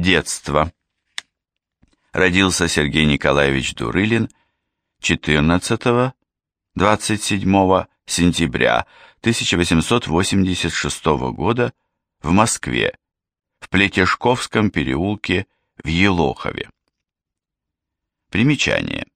Детство. Родился Сергей Николаевич Дурылин 14-27 сентября 1886 года в Москве, в Плетешковском переулке в Елохове. Примечание.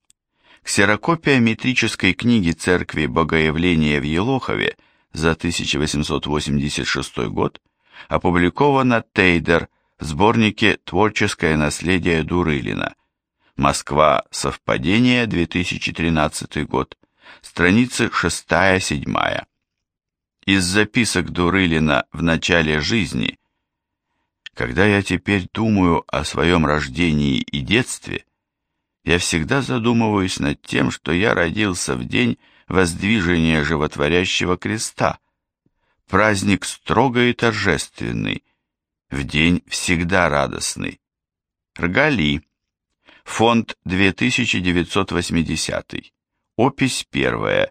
Ксерокопия метрической книги Церкви Богоявления в Елохове за 1886 год опубликована Тейдер в сборнике «Творческое наследие Дурылина». Москва. Совпадение. 2013 год. Страницы 6-7. Из записок Дурылина в начале жизни. Когда я теперь думаю о своем рождении и детстве, я всегда задумываюсь над тем, что я родился в день воздвижения животворящего креста. Праздник строго и торжественный, в день всегда радостный. Ргали. Фонд 2980. Опись 1.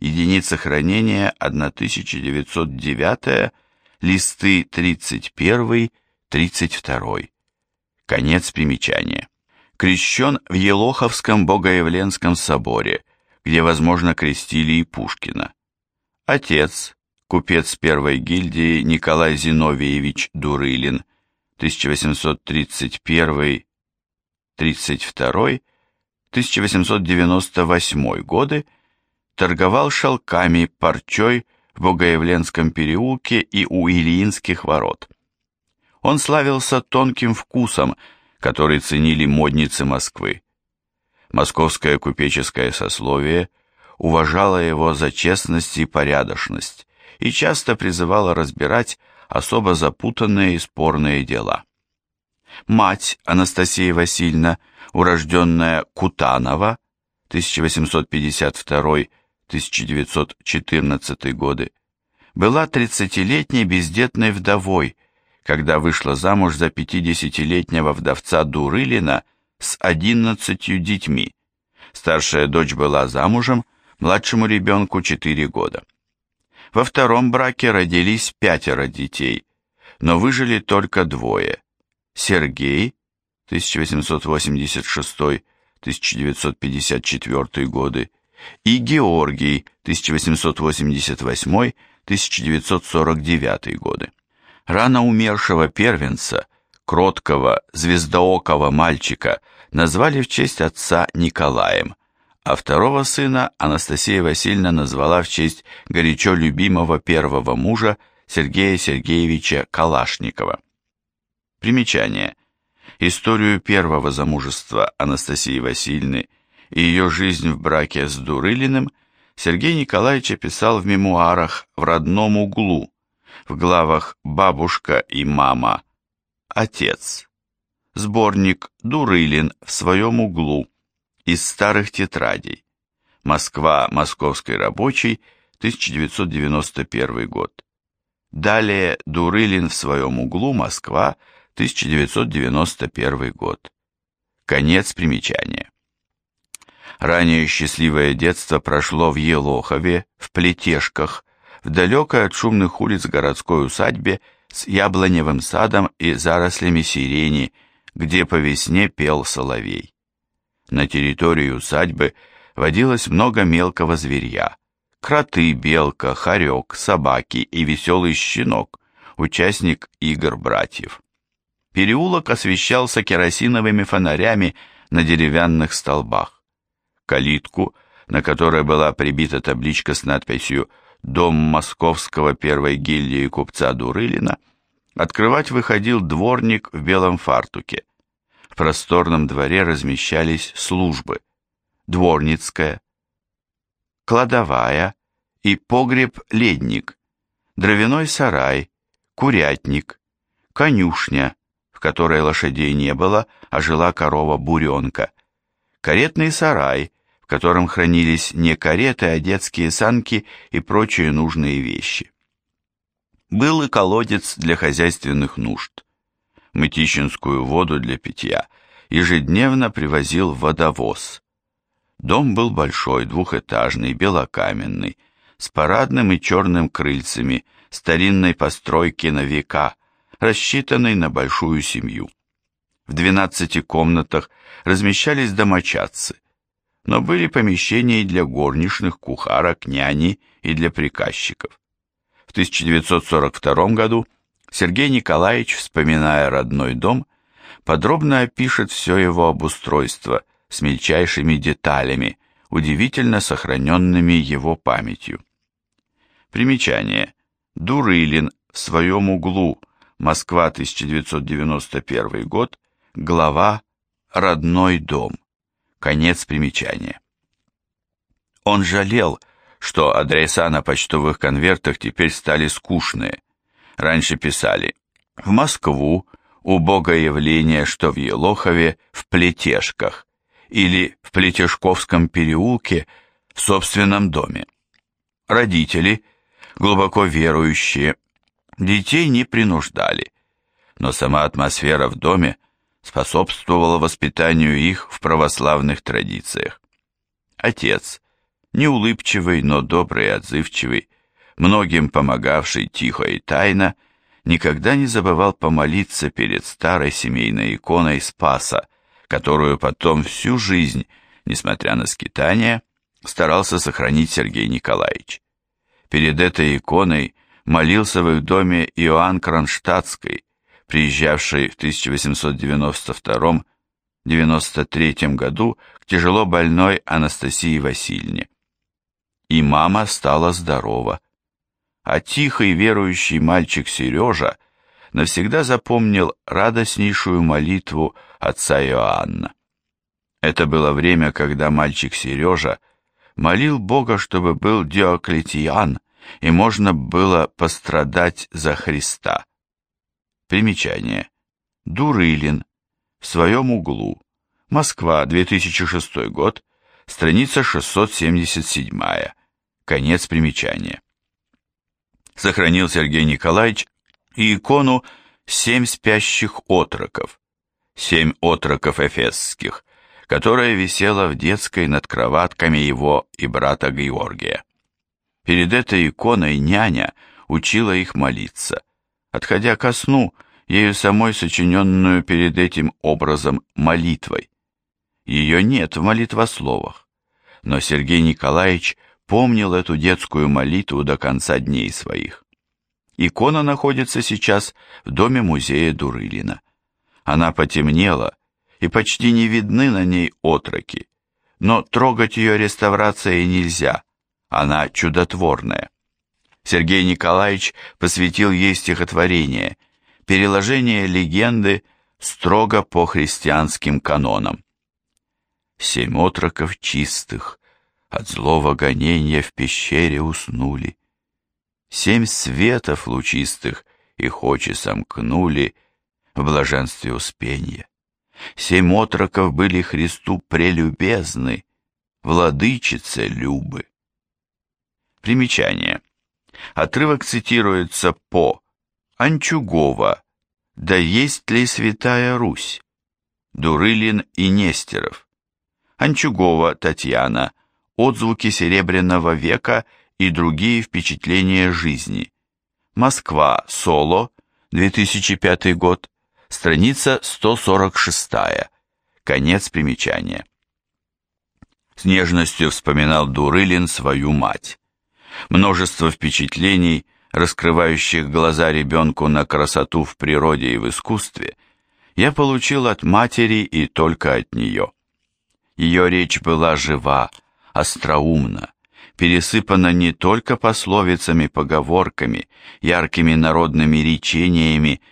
Единица хранения 1909. Листы 31-32. Конец примечания крещен в Елоховском Богоявленском соборе, где, возможно, крестили и Пушкина. Отец, купец первой гильдии Николай Зиновьевич Дурылин, 1831-32, 1898 годы, торговал шелками, парчой в Богоявленском переулке и у Ильинских ворот. Он славился тонким вкусом, который ценили модницы Москвы. Московское купеческое сословие уважало его за честность и порядочность и часто призывало разбирать особо запутанные и спорные дела. Мать Анастасия Васильевна, урожденная Кутанова, 1852-1914 годы, была 30-летней бездетной вдовой, когда вышла замуж за 50-летнего вдовца Дурылина с 11 детьми. Старшая дочь была замужем, младшему ребенку 4 года. Во втором браке родились пятеро детей, но выжили только двое. Сергей, 1886-1954 годы, и Георгий, 1888-1949 годы рано умершего первенца, кроткого, звездоокого мальчика, назвали в честь отца Николаем, а второго сына Анастасия Васильевна назвала в честь горячо любимого первого мужа Сергея Сергеевича Калашникова. Примечание. Историю первого замужества Анастасии Васильевны и ее жизнь в браке с Дурылиным Сергей Николаевич описал в мемуарах «В родном углу», в главах «Бабушка и мама», «Отец», сборник «Дурылин» в своем углу, из старых тетрадей, Москва, Московский рабочий, 1991 год. Далее Дурылин в своем углу, Москва, 1991 год. Конец примечания. Ранее счастливое детство прошло в Елохове, в Плетешках, в далекой от шумных улиц городской усадьбе с яблоневым садом и зарослями сирени, где по весне пел соловей. На территории усадьбы водилось много мелкого зверья. Кроты, белка, хорек, собаки и веселый щенок, участник игр братьев. Переулок освещался керосиновыми фонарями на деревянных столбах. Калитку, на которой была прибита табличка с надписью дом московского первой гильдии купца Дурылина, открывать выходил дворник в белом фартуке. В просторном дворе размещались службы. Дворницкая, кладовая и погреб-ледник, дровяной сарай, курятник, конюшня, в которой лошадей не было, а жила корова-буренка, каретный сарай, в котором хранились не кареты, а детские санки и прочие нужные вещи. Был и колодец для хозяйственных нужд. Мытищинскую воду для питья ежедневно привозил водовоз. Дом был большой, двухэтажный, белокаменный, с парадным и черным крыльцами, старинной постройки на века, рассчитанный на большую семью. в 12 комнатах размещались домочадцы, но были помещения и для горничных, кухарок, няни и для приказчиков. В 1942 году Сергей Николаевич, вспоминая родной дом, подробно опишет все его обустройство с мельчайшими деталями, удивительно сохраненными его памятью. Примечание. Дурылин в своем углу, Москва, 1991 год, глава «Родной дом». Конец примечания. Он жалел, что адреса на почтовых конвертах теперь стали скучные. Раньше писали «В Москву, у Богоявления, что в Елохове, в Плетешках» или в Плетешковском переулке в собственном доме. Родители, глубоко верующие, детей не принуждали, но сама атмосфера в доме способствовала воспитанию их в православных традициях. Отец, неулыбчивый, но добрый и отзывчивый, многим помогавший тихо и тайно, никогда не забывал помолиться перед старой семейной иконой Спаса, которую потом всю жизнь, несмотря на скитания, старался сохранить Сергей Николаевич. Перед этой иконой молился в их доме Иоанн Кронштадтский, приезжавший в 1892-93 году к тяжело больной Анастасии Васильевне. И мама стала здорова. А тихий верующий мальчик Сережа навсегда запомнил радостнейшую молитву отца Иоанна. Это было время, когда мальчик Сережа молил Бога, чтобы был Диоклетиан, и можно было пострадать за Христа. Примечание. Дурылин. В своем углу. Москва, 2006 год. Страница 677. Конец примечания. Сохранил Сергей Николаевич и икону «Семь спящих отроков», «Семь отроков эфесских», которая висела в детской над кроватками его и брата Георгия. Перед этой иконой няня учила их молиться, отходя ко сну, ею самой сочиненную перед этим образом молитвой. Ее нет в молитвословах, но Сергей Николаевич помнил эту детскую молитву до конца дней своих. Икона находится сейчас в доме музея Дурылина. Она потемнела, и почти не видны на ней отроки, но трогать ее реставрацией нельзя, она чудотворная. Сергей Николаевич посвятил ей стихотворение «Переложение легенды строго по христианским канонам». Семь отроков чистых от злого гонения в пещере уснули, Семь светов лучистых их очи сомкнули в блаженстве успения. Семь отроков были Христу прелюбезны, владычице Любы. Примечание. Отрывок цитируется по Анчугова «Да есть ли святая Русь?» Дурылин и Нестеров. Анчугова Татьяна. Отзвуки Серебряного века и другие впечатления жизни. Москва, Соло, 2005 год, страница 146, конец примечания. С нежностью вспоминал Дурылин свою мать. Множество впечатлений, раскрывающих глаза ребенку на красоту в природе и в искусстве, я получил от матери и только от нее. Ее речь была жива, остроумна, пересыпана не только пословицами, поговорками, яркими народными речениями,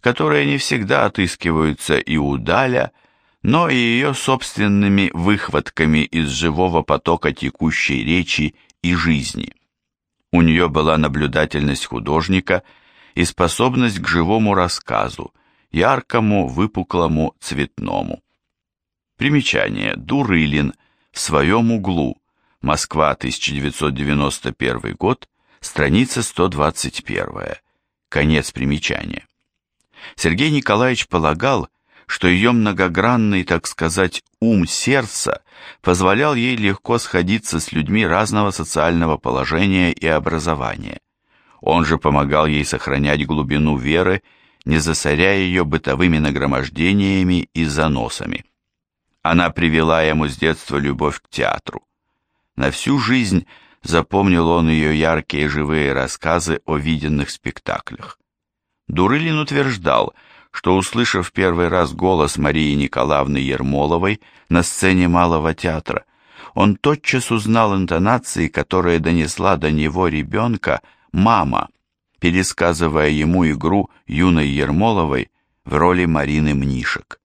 которые не всегда отыскиваются и удаля, но и ее собственными выхватками из живого потока текущей речи и жизни. У нее была наблюдательность художника и способность к живому рассказу, яркому, выпуклому, цветному. Примечание. Дурылин в своем углу Москва, 1991 год, страница 121. Конец примечания. Сергей Николаевич полагал, что ее многогранный, так сказать, ум сердца позволял ей легко сходиться с людьми разного социального положения и образования. Он же помогал ей сохранять глубину веры не засоряя ее бытовыми нагромождениями и заносами. Она привела ему с детства любовь к театру. На всю жизнь запомнил он ее яркие живые рассказы о виденных спектаклях. Дурылин утверждал, что, услышав первый раз голос Марии Николаевны Ермоловой на сцене Малого театра, он тотчас узнал интонации, которые донесла до него ребенка мама, пересказывая ему игру юной Ермоловой в роли Марины Мнишек.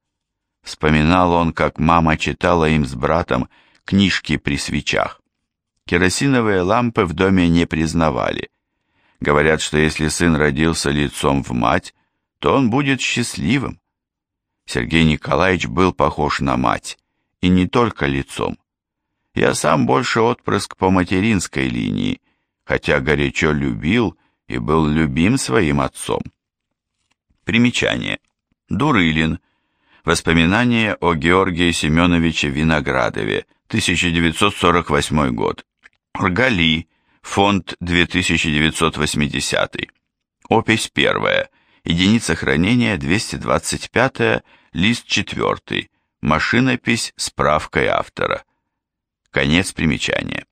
Вспоминал он, как мама читала им с братом книжки при свечах. Керосиновые лампы в доме не признавали. Говорят, что если сын родился лицом в мать, то он будет счастливым. Сергей Николаевич был похож на мать, и не только лицом. Я сам больше отпрыск по материнской линии, хотя горячо любил и был любим своим отцом. Примечание. Дурылин. Воспоминания о Георгии Семеновиче Виноградове, 1948 год. Ргали. Фонд 2980. Опись первая. Единица хранения 225, лист 4. Машинопись справкой автора. Конец примечания.